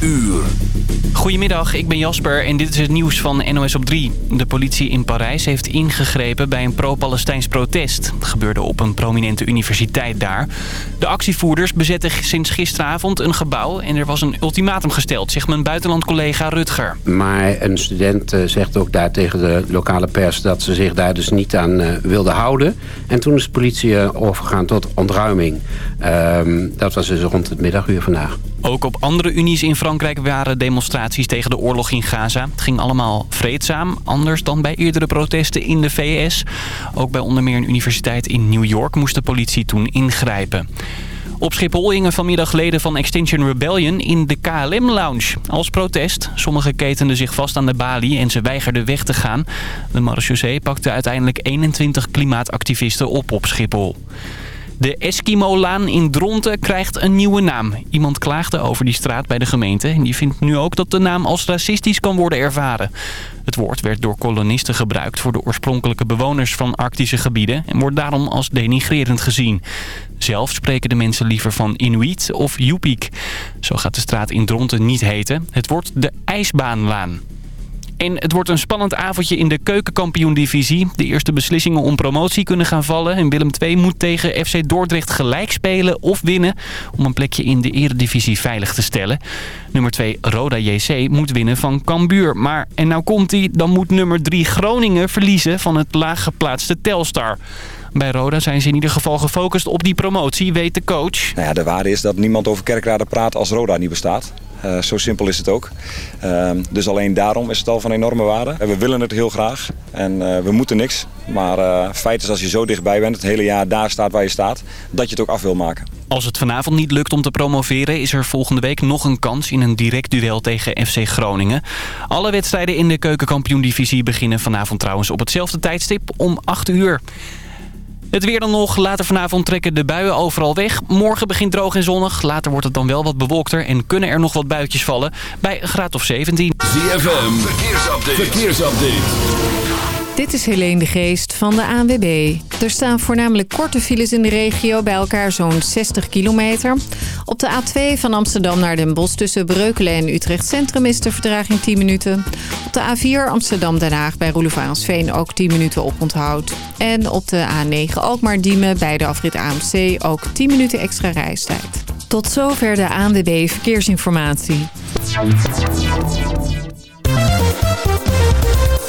uur. Goedemiddag, ik ben Jasper en dit is het nieuws van NOS op 3. De politie in Parijs heeft ingegrepen bij een pro-Palestijns protest. Het gebeurde op een prominente universiteit daar. De actievoerders bezetten sinds gisteravond een gebouw... en er was een ultimatum gesteld, zegt mijn buitenlandcollega Rutger. Maar een student eh, zegt ook daar tegen de lokale pers... dat ze zich daar dus niet aan uh, wilden houden. En toen is de politie uh, overgegaan tot ontruiming. Ehm, dat was dus rond het middaguur vandaag. Ook op andere unies in Frankrijk waren demonstraties tegen de oorlog in Gaza. Het ging allemaal vreedzaam, anders dan bij eerdere protesten in de VS. Ook bij onder meer een universiteit in New York moest de politie toen ingrijpen. Op Schiphol hingen vanmiddag leden van Extinction Rebellion in de KLM-lounge. Als protest. Sommigen ketenden zich vast aan de balie en ze weigerden weg te gaan. De marechaussee pakte uiteindelijk 21 klimaatactivisten op op Schiphol. De Eskimo-laan in Dronten krijgt een nieuwe naam. Iemand klaagde over die straat bij de gemeente. En die vindt nu ook dat de naam als racistisch kan worden ervaren. Het woord werd door kolonisten gebruikt voor de oorspronkelijke bewoners van arctische gebieden... en wordt daarom als denigrerend gezien. Zelf spreken de mensen liever van Inuit of Yupik. Zo gaat de straat in Dronten niet heten. Het wordt de IJsbaanlaan. En het wordt een spannend avondje in de keukenkampioen-divisie. De eerste beslissingen om promotie kunnen gaan vallen. En Willem II moet tegen FC Dordrecht gelijk spelen of winnen... om een plekje in de eredivisie veilig te stellen. Nummer 2 Roda JC moet winnen van Cambuur. Maar, en nou komt hij, dan moet nummer 3 Groningen verliezen van het laaggeplaatste Telstar. Bij Roda zijn ze in ieder geval gefocust op die promotie, weet de coach. Nou ja, de waarde is dat niemand over Kerkrade praat als Roda niet bestaat. Uh, zo simpel is het ook. Uh, dus alleen daarom is het al van enorme waarde. We willen het heel graag en uh, we moeten niks. Maar feit is als je zo dichtbij bent, het hele jaar daar staat waar je staat, dat je het ook af wil maken. Als het vanavond niet lukt om te promoveren... is er volgende week nog een kans in een direct duel tegen FC Groningen. Alle wedstrijden in de keukenkampioen-divisie beginnen vanavond trouwens op hetzelfde tijdstip om 8 uur. Het weer dan nog. Later vanavond trekken de buien overal weg. Morgen begint droog en zonnig. Later wordt het dan wel wat bewolkter en kunnen er nog wat buitjes vallen. Bij graad of 17. ZFM, verkeersupdate. verkeersupdate. Dit is Helene de Geest van de ANWB. Er staan voornamelijk korte files in de regio, bij elkaar zo'n 60 kilometer. Op de A2 van Amsterdam naar Den Bosch tussen Breukelen en Utrecht Centrum is de verdraging 10 minuten. Op de A4 Amsterdam-Den Haag bij Roelevarensveen ook 10 minuten op onthoud. En op de A9 Alkmaar-Diemen bij de afrit AMC ook 10 minuten extra reistijd. Tot zover de ANWB Verkeersinformatie.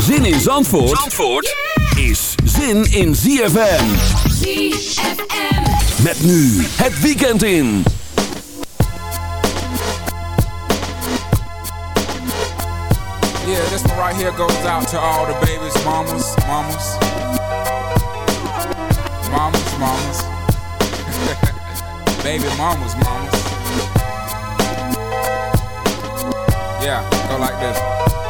Zin in Zandvoort, Zandvoort is zin in ZFM. ZFM. Met nu het weekend in. Yeah, this one right here goes out to all the babies, mamas, mamas. Mamas, mamas. Baby mamas, mamas. Yeah, go like this.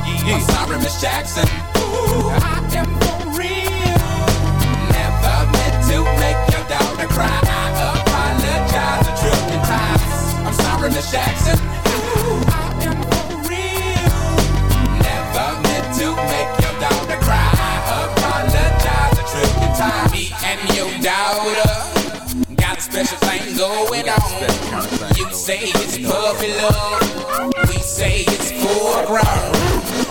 Yeah. I'm sorry, Miss Jackson. Ooh, I am for real. Never meant to make your daughter cry. I apologize a trillion times. I'm sorry, Miss Jackson. Ooh, I am for real. Never meant to make your daughter cry. I apologize a trillion times. Me and your daughter a special thing going on. You say it's puppy love, we say it's full grown.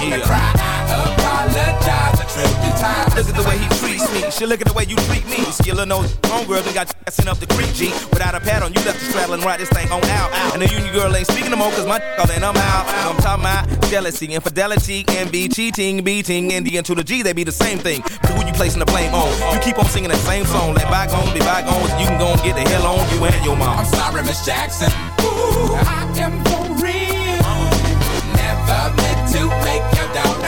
daughter cry. I apologize times. Look at the way he treats me. She look at the way you treat me. Little nose homegirl done got sent up the creek, G. Without a pad on, you left the straddle and ride this thing on out. And the union girl ain't speaking no more, cause my all in, I'm out. I'm talking about jealousy, infidelity, envy, cheating, beating, and the to the G, they be the same thing. But who you placing the blame on? You keep on singing that same song. Let bygones be bygones, you can go and get the hell on you and your mom. I'm sorry, Miss Jackson. Ooh, I am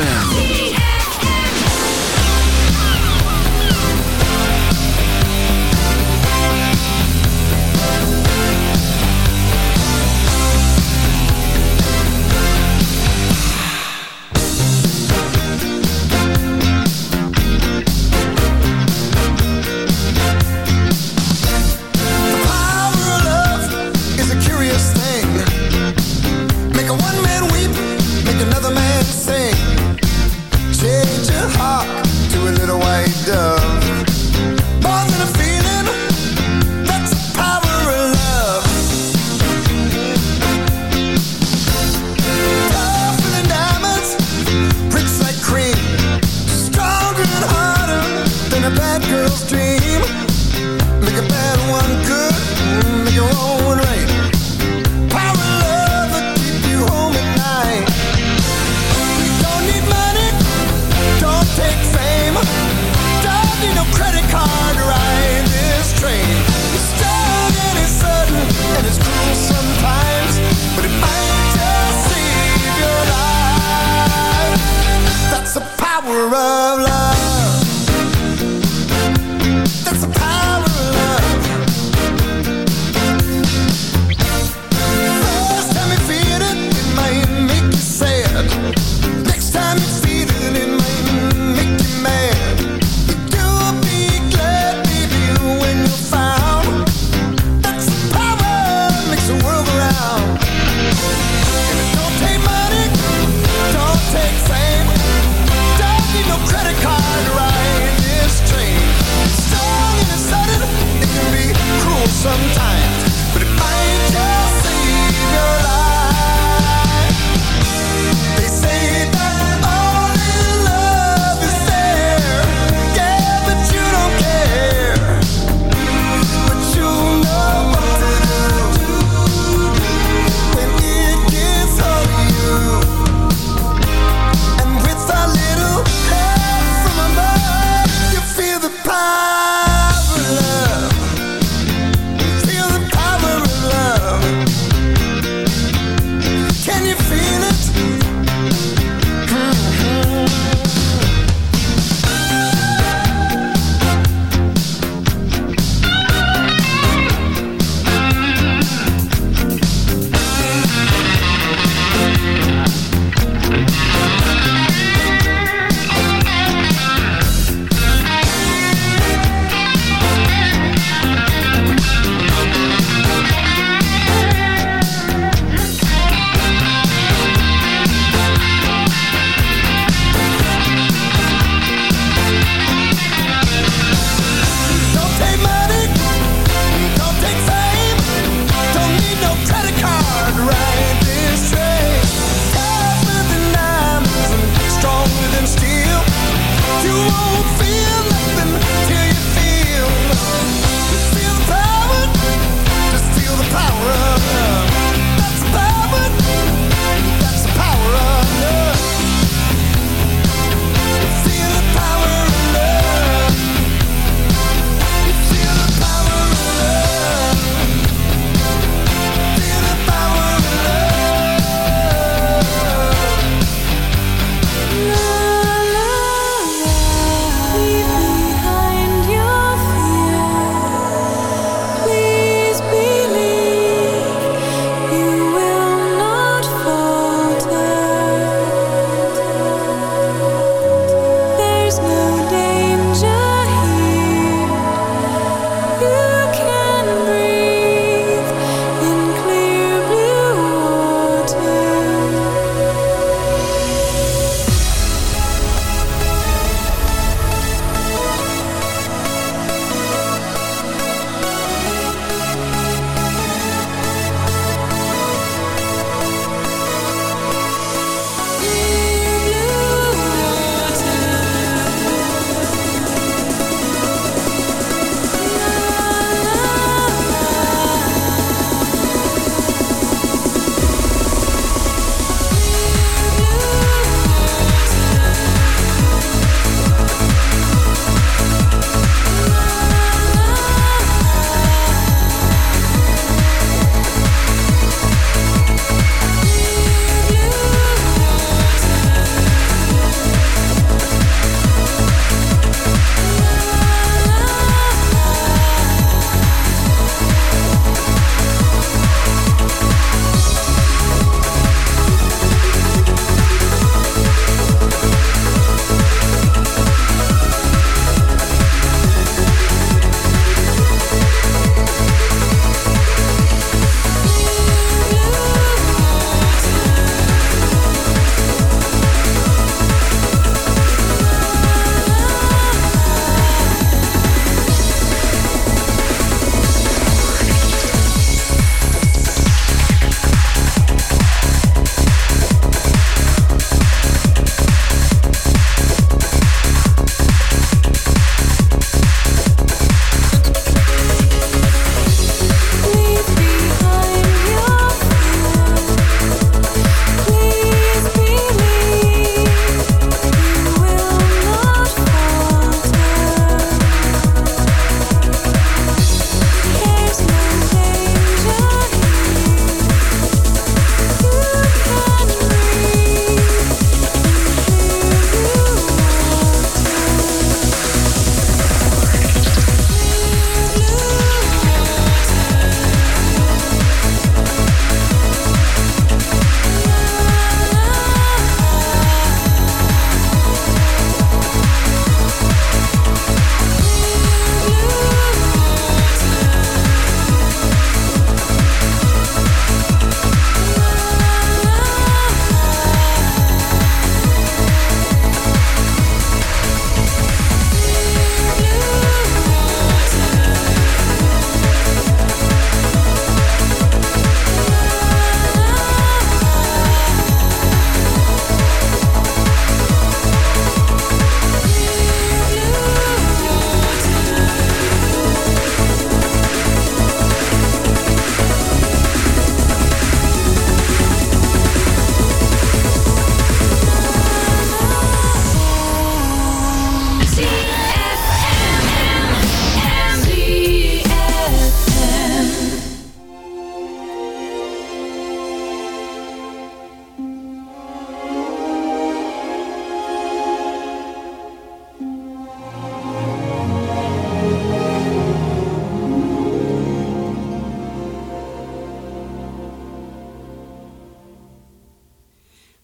Yeah.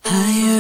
Higher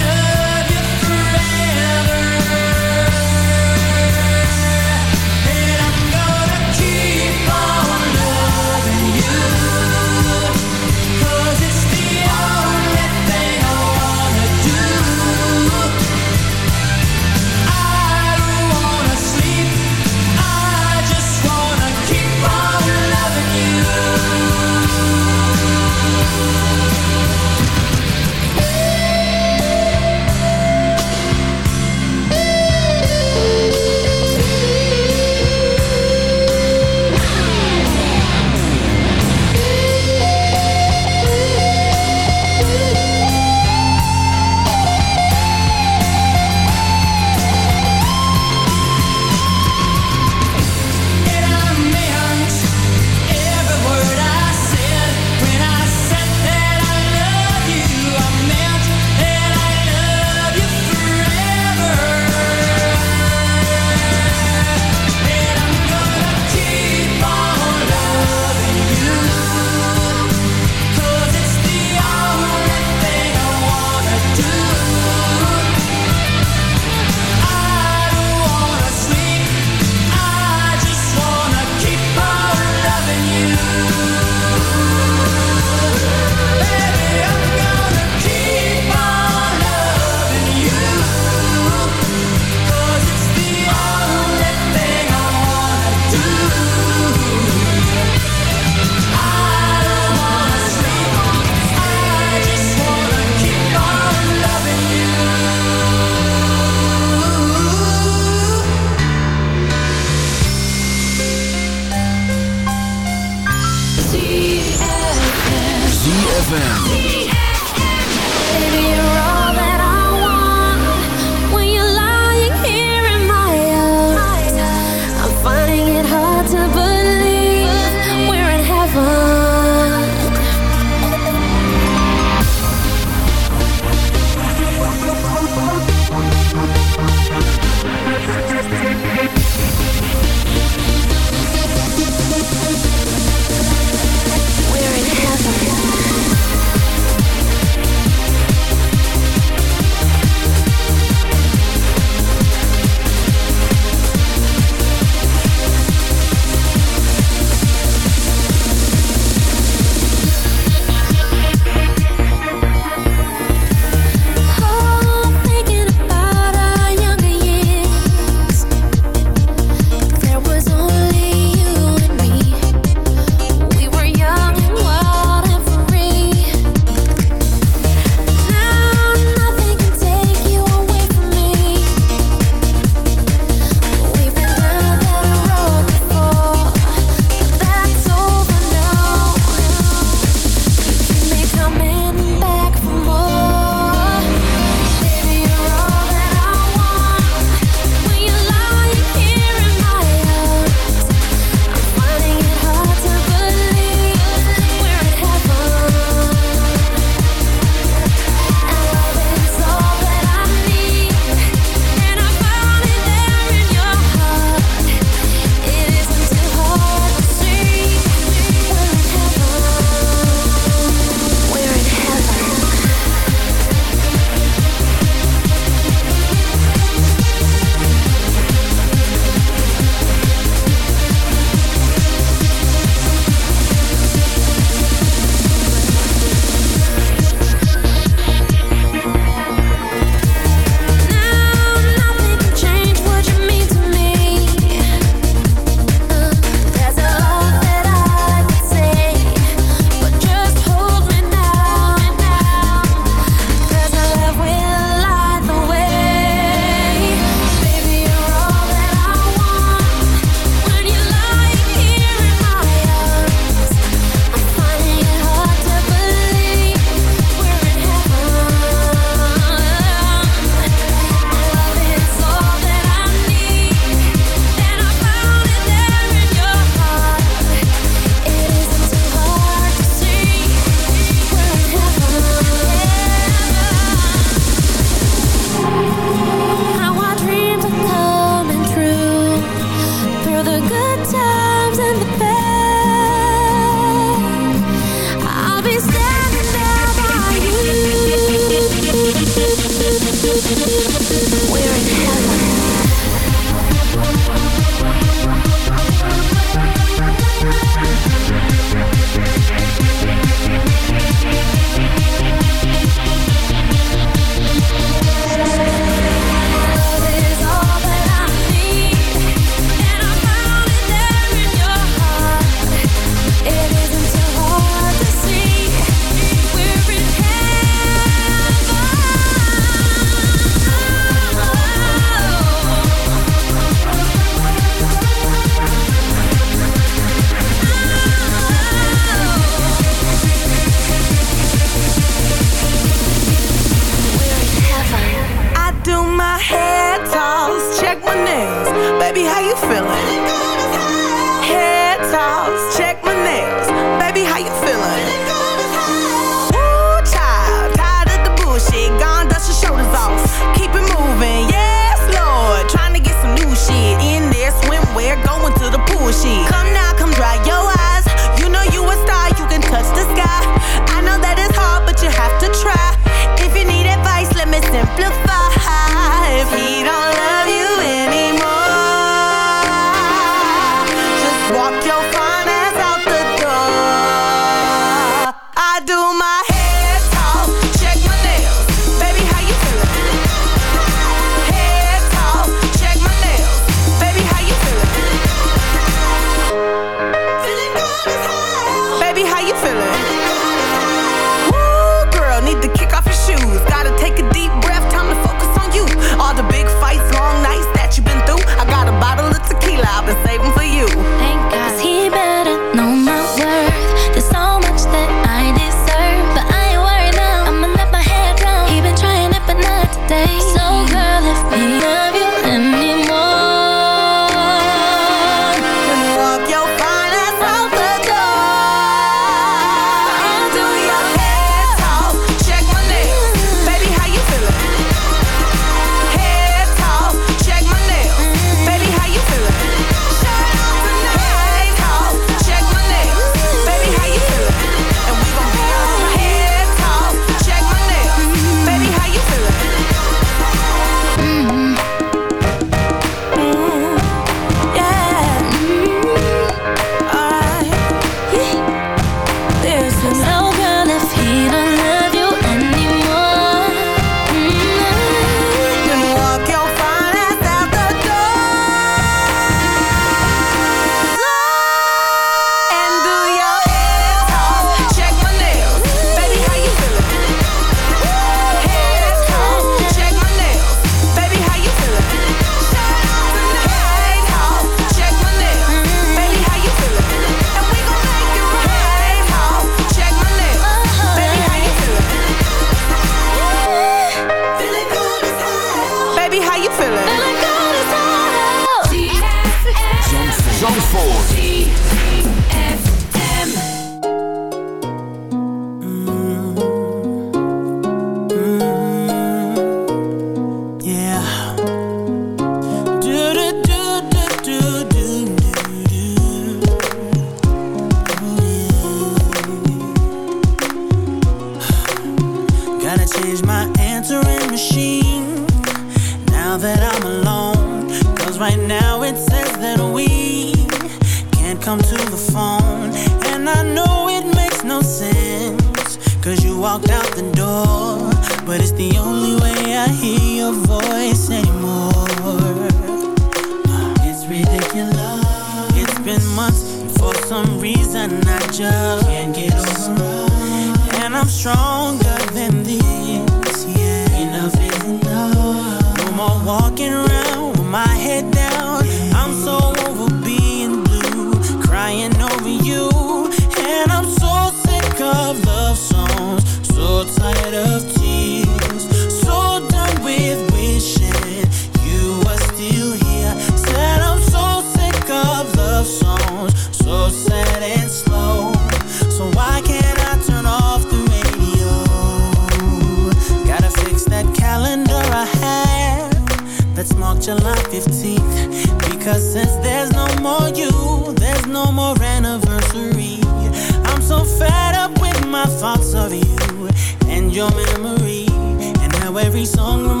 every song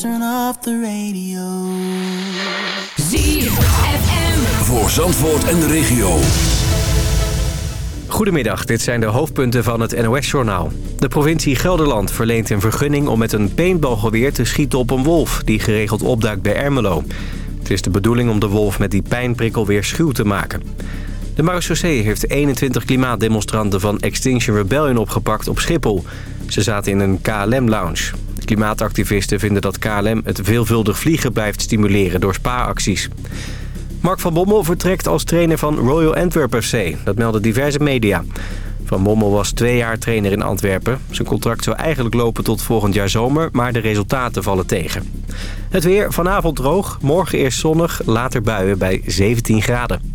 turn off the radio. ZFM. Voor Zandvoort en de regio. Goedemiddag, dit zijn de hoofdpunten van het NOS-journaal. De provincie Gelderland verleent een vergunning om met een paintballgeweer te schieten op een wolf... die geregeld opduikt bij Ermelo. Het is de bedoeling om de wolf met die pijnprikkel weer schuw te maken. De marechaussee heeft 21 klimaatdemonstranten van Extinction Rebellion opgepakt op Schiphol. Ze zaten in een KLM-lounge. Klimaatactivisten vinden dat KLM het veelvuldig vliegen blijft stimuleren door spaaracties. Mark van Bommel vertrekt als trainer van Royal Antwerp FC. Dat melden diverse media. Van Bommel was twee jaar trainer in Antwerpen. Zijn contract zou eigenlijk lopen tot volgend jaar zomer, maar de resultaten vallen tegen. Het weer vanavond droog, morgen eerst zonnig, later buien bij 17 graden.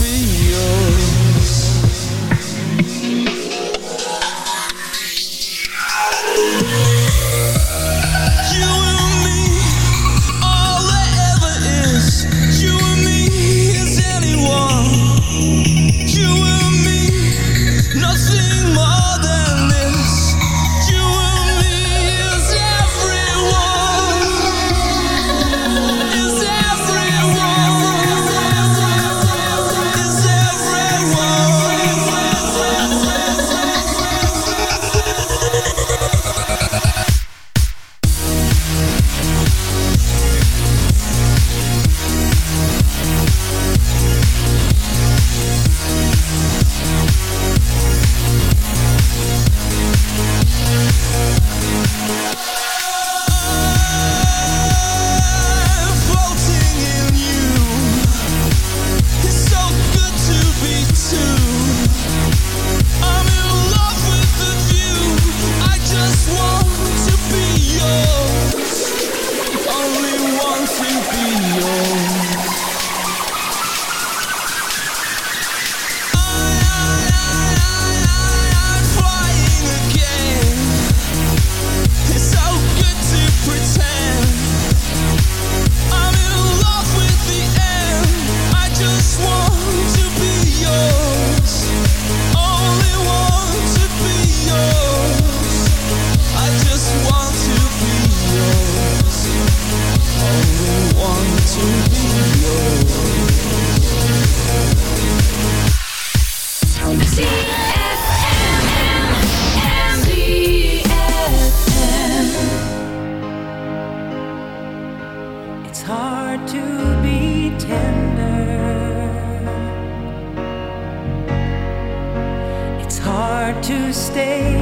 real to be tender. It's hard to stay.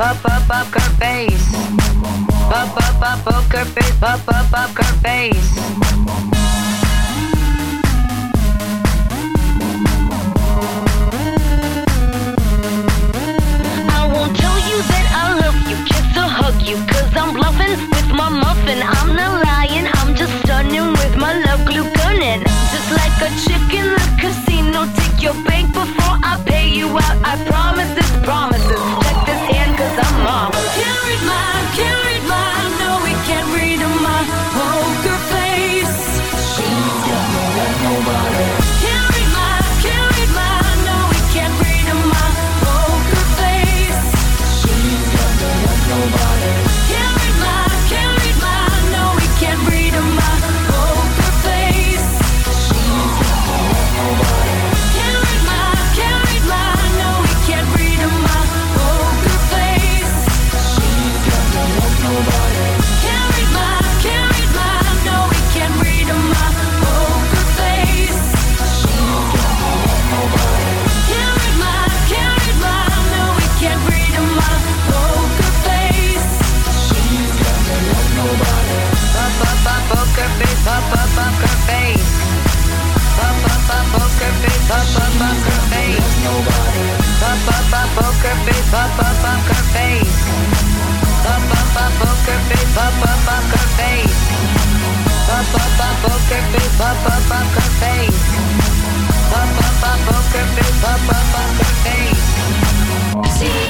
up up up her face. Up up up her face. Up up up her face. I won't tell you that I love you. Kiss or hug you cause I'm bluffing with my muffin. face. Up, poker face. Up, up, up, her face. Up, up, up, poker face. Up, up, up, her face. Up, up, up, poker face. See.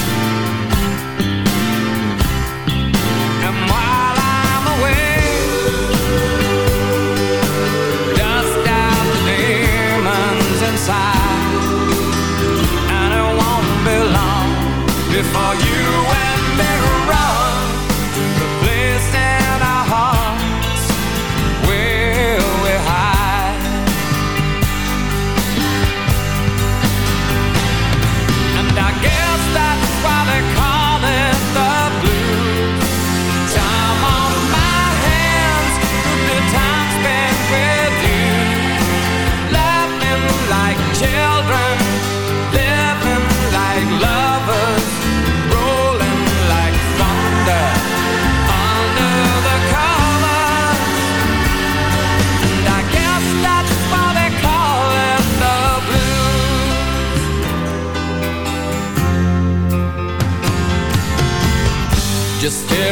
For you and their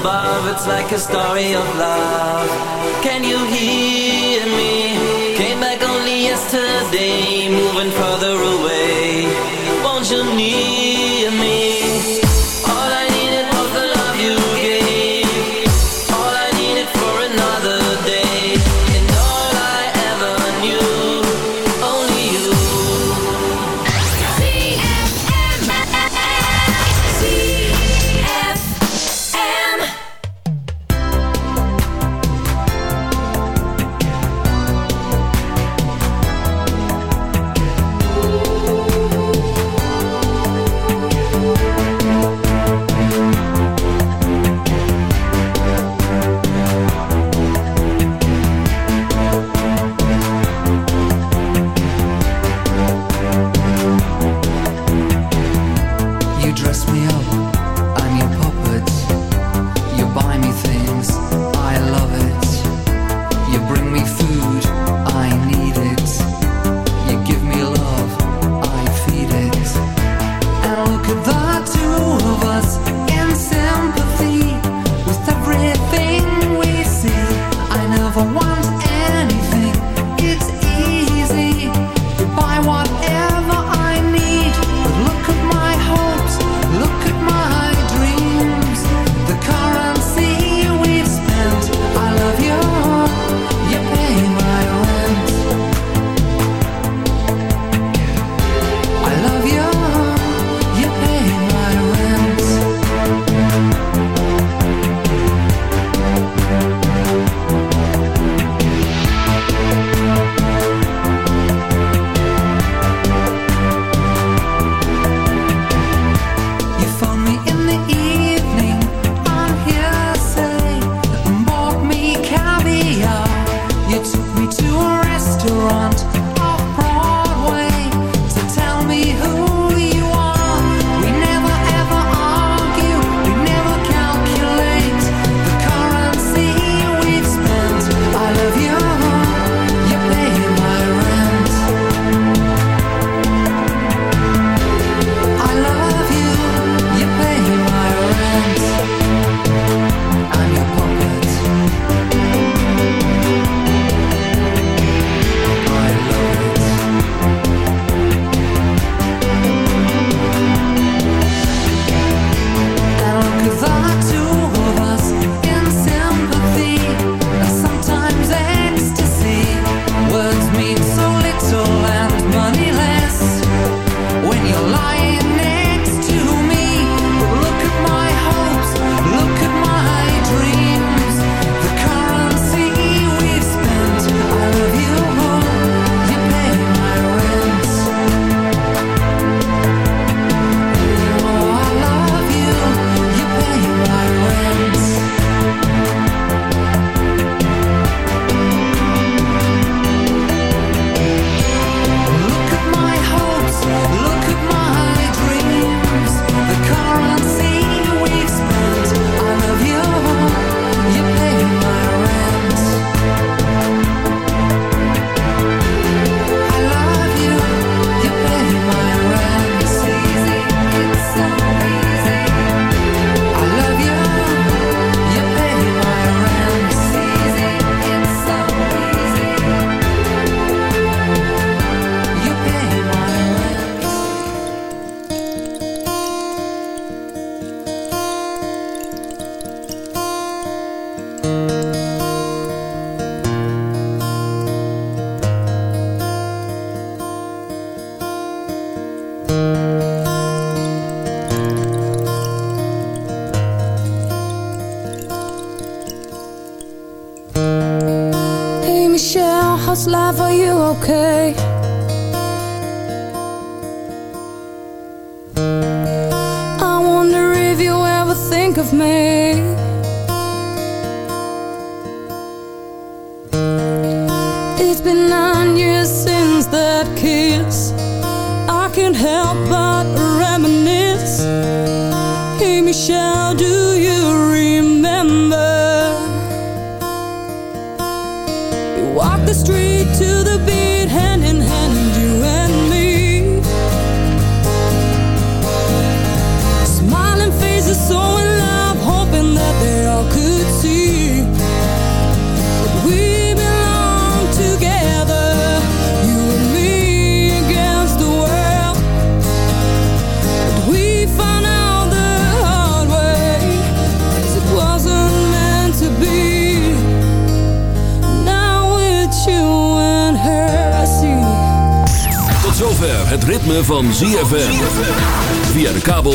above, it's like a story of love. Can you hear me? Came back only yesterday, moving further away.